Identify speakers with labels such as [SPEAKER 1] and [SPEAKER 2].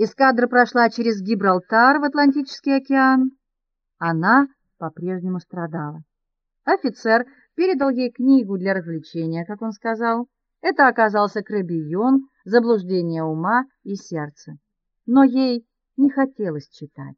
[SPEAKER 1] Эскадра прошла через Гибралтар в Атлантический океан. Она по-прежнему страдала. Офицер передал ей книгу для развлечения, как он сказал. Это оказался крабион, заблуждение ума и сердца. Но ей не хотелось читать.